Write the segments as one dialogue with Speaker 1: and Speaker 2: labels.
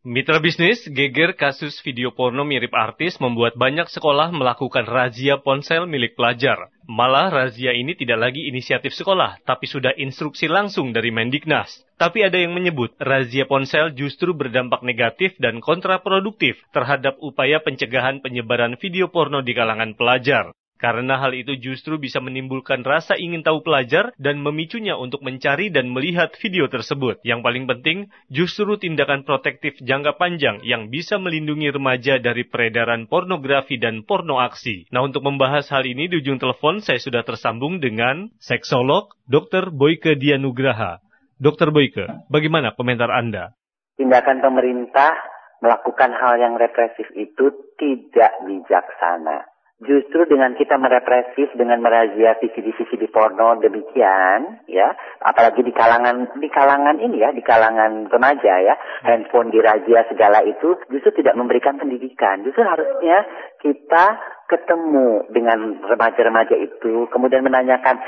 Speaker 1: Mitra bisnis, geger kasus video porno mirip artis membuat banyak sekolah melakukan razia ponsel milik pelajar. Malah razia ini tidak lagi inisiatif sekolah, tapi sudah instruksi langsung dari Mendiknas. Tapi ada yang menyebut razia ponsel justru berdampak negatif dan kontraproduktif terhadap upaya pencegahan penyebaran video porno di kalangan pelajar. Karena hal itu justru bisa menimbulkan rasa ingin tahu pelajar dan memicunya untuk mencari dan melihat video tersebut. Yang paling penting, justru tindakan protektif jangka panjang yang bisa melindungi remaja dari peredaran pornografi dan porno aksi. Nah, untuk membahas hal ini di ujung telepon saya sudah tersambung dengan seksolog Dr. Boyke Dianugraha. Dr. Boyke, bagaimana komentar Anda?
Speaker 2: Tindakan pemerintah melakukan hal yang represif itu tidak bijaksana justru dengan kita merepresif dengan merazia VCD-VCD porno demikian ya apalagi di kalangan di kalangan ini ya di kalangan remaja ya handphone dirazia segala itu justru tidak memberikan pendidikan justru harusnya kita ketemu dengan remaja-remaja itu kemudian menanyakan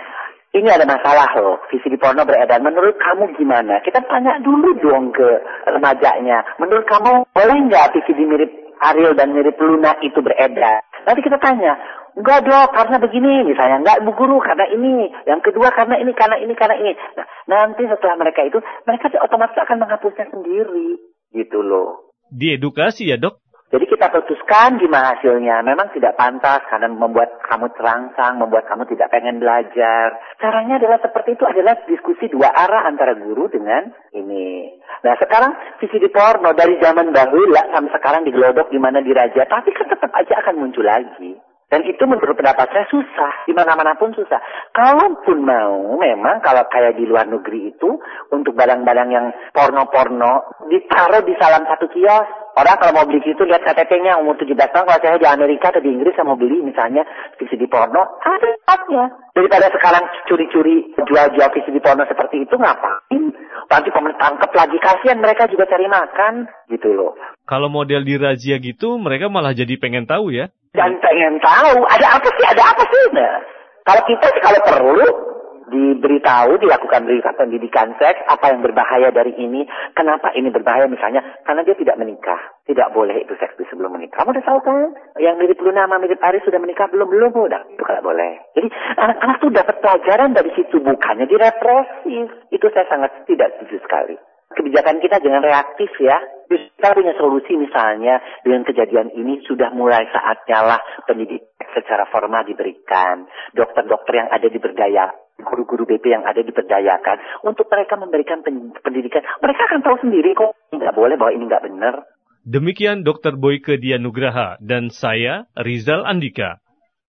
Speaker 2: ini ada masalah loh, VCD porno beredar. Menurut kamu gimana? Kita tanya dulu dong ke remajanya. Menurut kamu boleh nggak VCD mirip Ariel dan mirip Luna itu beredar? Nanti kita tanya, enggak dok, karena begini misalnya, enggak bu guru karena ini, yang kedua karena ini, karena ini, karena ini. Nah, nanti setelah mereka itu, mereka otomatis akan menghapusnya sendiri, gitu loh.
Speaker 1: Diedukasi ya dok?
Speaker 2: Jadi kita putuskan gimana hasilnya. Memang tidak pantas karena membuat kamu terangsang, membuat kamu tidak pengen belajar. Caranya adalah seperti itu adalah diskusi dua arah antara guru dengan ini. Nah sekarang visi di porno dari zaman dahulu sampai sekarang digelodok di mana diraja, tapi kan tetap aja akan muncul lagi. Dan itu menurut pendapat saya susah, di mana-mana pun susah. Kalaupun mau, memang kalau kayak di luar negeri itu, untuk barang-barang yang porno-porno, ditaruh di salam satu kios. Orang kalau mau beli situ lihat KTP-nya umur 17 tahun, kalau saya di Amerika atau di Inggris saya mau beli misalnya VCD porno, ada tempatnya. Daripada sekarang curi-curi jual-jual VCD porno seperti itu, ngapain? Nanti pemerintah tangkap lagi, kasihan mereka juga cari makan, gitu loh.
Speaker 1: Kalau model di razia gitu, mereka malah jadi pengen tahu ya?
Speaker 2: dan pengen tahu ada apa sih, ada apa sih. Nah, kalau kita kalau perlu diberitahu, dilakukan berikan pendidikan seks, apa yang berbahaya dari ini, kenapa ini berbahaya misalnya, karena dia tidak menikah, tidak boleh itu seks sebelum menikah. Kamu udah tahu kan? Yang mirip Luna sama mirip Aris sudah menikah belum belum udah itu kalau boleh. Jadi anak-anak tuh dapat pelajaran dari situ bukannya direpresif. Itu saya sangat tidak setuju sekali kebijakan kita jangan reaktif ya. Kita punya solusi misalnya dengan kejadian ini sudah mulai saatnya lah pendidikan secara formal diberikan. Dokter-dokter yang ada diberdaya, guru-guru BP yang ada diberdayakan untuk mereka memberikan pendidikan. Mereka akan tahu sendiri kok nggak boleh bahwa ini nggak benar.
Speaker 1: Demikian Dr. Boyke Dianugraha dan saya Rizal Andika.